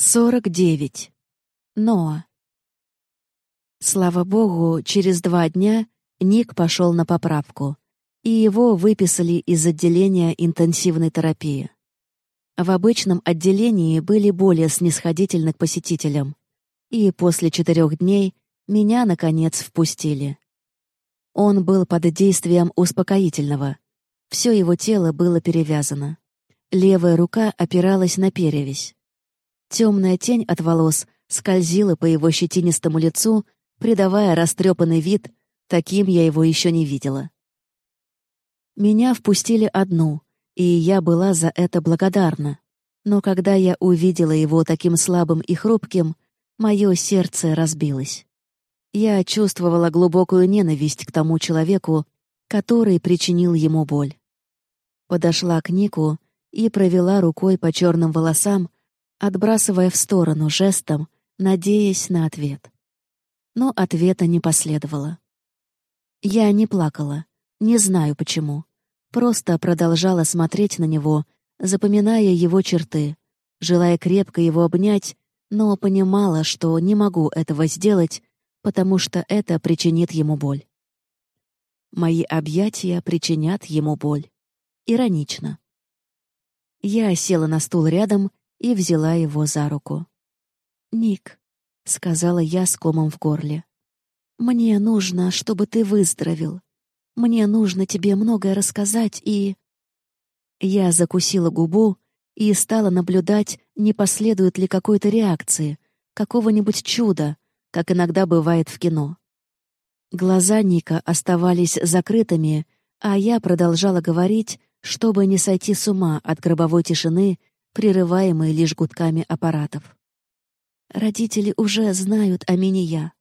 49. Ноа. Слава богу, через два дня Ник пошел на поправку, и его выписали из отделения интенсивной терапии. В обычном отделении были более снисходительны к посетителям, и после четырех дней меня, наконец, впустили. Он был под действием успокоительного. Все его тело было перевязано. Левая рука опиралась на перевязь. Темная тень от волос скользила по его щетинистому лицу, придавая растрепанный вид, таким я его еще не видела. Меня впустили одну, и я была за это благодарна. Но когда я увидела его таким слабым и хрупким, мое сердце разбилось. Я чувствовала глубокую ненависть к тому человеку, который причинил ему боль. Подошла к Нику и провела рукой по черным волосам, отбрасывая в сторону жестом, надеясь на ответ. Но ответа не последовало. Я не плакала, не знаю почему. Просто продолжала смотреть на него, запоминая его черты, желая крепко его обнять, но понимала, что не могу этого сделать, потому что это причинит ему боль. Мои объятия причинят ему боль. Иронично. Я села на стул рядом и взяла его за руку. «Ник», — сказала я с комом в горле, — «мне нужно, чтобы ты выздоровел. Мне нужно тебе многое рассказать и...» Я закусила губу и стала наблюдать, не последует ли какой-то реакции, какого-нибудь чуда, как иногда бывает в кино. Глаза Ника оставались закрытыми, а я продолжала говорить, чтобы не сойти с ума от гробовой тишины прерываемые лишь гудками аппаратов. Родители уже знают о меня.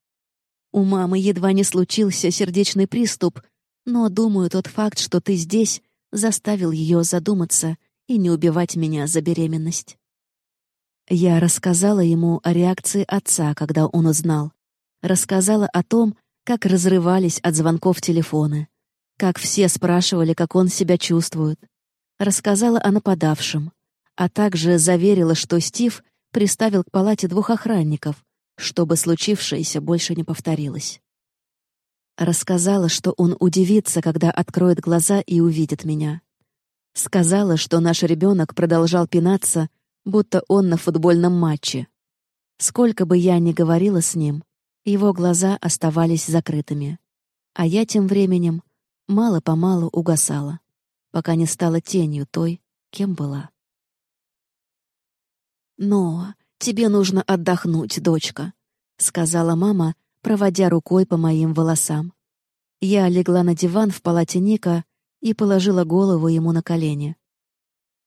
У мамы едва не случился сердечный приступ, но, думаю, тот факт, что ты здесь, заставил ее задуматься и не убивать меня за беременность. Я рассказала ему о реакции отца, когда он узнал. Рассказала о том, как разрывались от звонков телефоны, как все спрашивали, как он себя чувствует. Рассказала о нападавшем, а также заверила, что Стив приставил к палате двух охранников, чтобы случившееся больше не повторилось. Рассказала, что он удивится, когда откроет глаза и увидит меня. Сказала, что наш ребенок продолжал пинаться, будто он на футбольном матче. Сколько бы я ни говорила с ним, его глаза оставались закрытыми. А я тем временем мало-помалу угасала, пока не стала тенью той, кем была. «Но тебе нужно отдохнуть, дочка», — сказала мама, проводя рукой по моим волосам. Я легла на диван в палате Ника и положила голову ему на колени.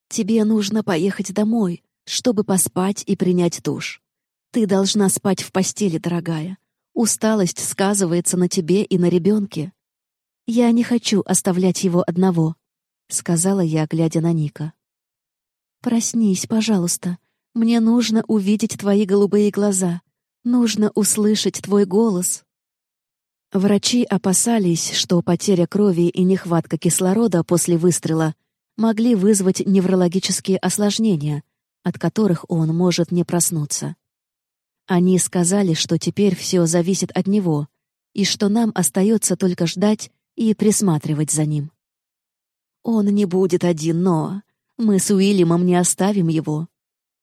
«Тебе нужно поехать домой, чтобы поспать и принять душ. Ты должна спать в постели, дорогая. Усталость сказывается на тебе и на ребенке. Я не хочу оставлять его одного», — сказала я, глядя на Ника. «Проснись, пожалуйста», мне нужно увидеть твои голубые глаза. Нужно услышать твой голос. Врачи опасались, что потеря крови и нехватка кислорода после выстрела могли вызвать неврологические осложнения, от которых он может не проснуться. Они сказали, что теперь все зависит от него, и что нам остается только ждать и присматривать за ним. Он не будет один, но мы с Уильямом не оставим его.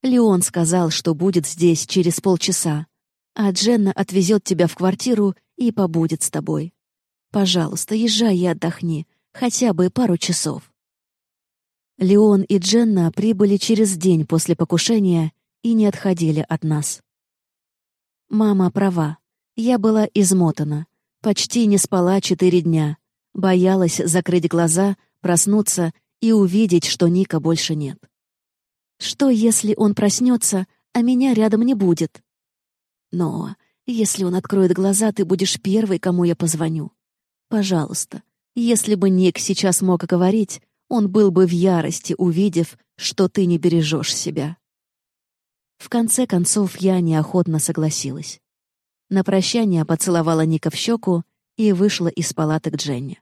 Леон сказал, что будет здесь через полчаса, а Дженна отвезет тебя в квартиру и побудет с тобой. Пожалуйста, езжай и отдохни, хотя бы пару часов. Леон и Дженна прибыли через день после покушения и не отходили от нас. Мама права. Я была измотана. Почти не спала четыре дня. Боялась закрыть глаза, проснуться и увидеть, что Ника больше нет. Что, если он проснется, а меня рядом не будет? Но если он откроет глаза, ты будешь первой, кому я позвоню. Пожалуйста, если бы Ник сейчас мог говорить, он был бы в ярости, увидев, что ты не бережешь себя. В конце концов, я неохотно согласилась. На прощание поцеловала Ника в щеку и вышла из палаты к Дженни.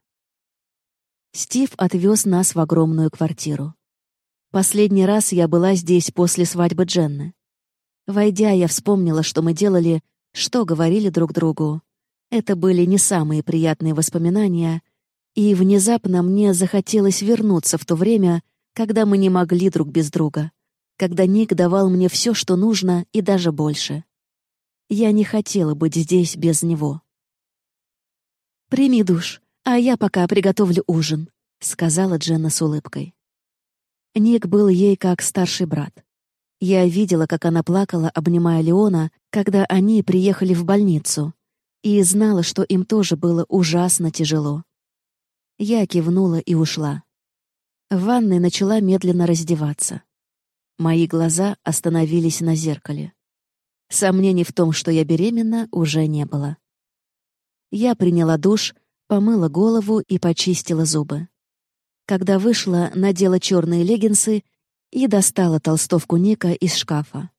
Стив отвез нас в огромную квартиру. Последний раз я была здесь после свадьбы Дженны. Войдя, я вспомнила, что мы делали, что говорили друг другу. Это были не самые приятные воспоминания, и внезапно мне захотелось вернуться в то время, когда мы не могли друг без друга, когда Ник давал мне все, что нужно, и даже больше. Я не хотела быть здесь без него. «Прими душ, а я пока приготовлю ужин», — сказала Дженна с улыбкой. Ник был ей как старший брат. Я видела, как она плакала, обнимая Леона, когда они приехали в больницу, и знала, что им тоже было ужасно тяжело. Я кивнула и ушла. В ванной начала медленно раздеваться. Мои глаза остановились на зеркале. Сомнений в том, что я беременна, уже не было. Я приняла душ, помыла голову и почистила зубы. Когда вышла, надела черные леггинсы и достала толстовку Ника из шкафа.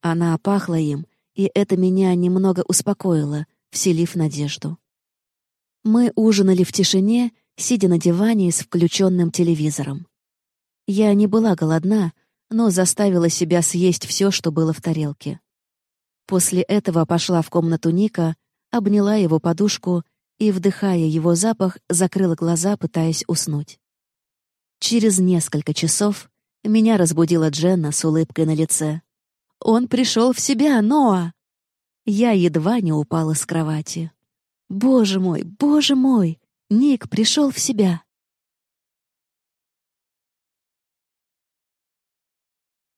Она пахла им, и это меня немного успокоило, вселив надежду. Мы ужинали в тишине, сидя на диване с включенным телевизором. Я не была голодна, но заставила себя съесть все, что было в тарелке. После этого пошла в комнату Ника, обняла его подушку и, вдыхая его запах, закрыла глаза, пытаясь уснуть. Через несколько часов меня разбудила Дженна с улыбкой на лице. «Он пришел в себя, Ноа!» Я едва не упала с кровати. «Боже мой, боже мой! Ник пришел в себя!»